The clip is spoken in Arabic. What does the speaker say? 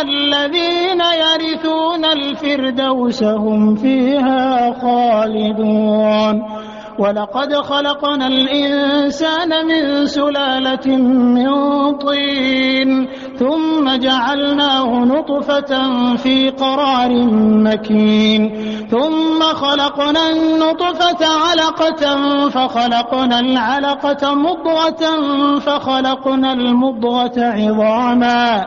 الذين يرثون الفردوس هم فيها خالدون. ولقد خلقنا الإنسان من سلالة من طين ثم جعلناه نطفة في قرار مكين. ثم خلقنا النطفة علقة فخلقنا العلقة مضغة فخلقنا المضغة عظاما.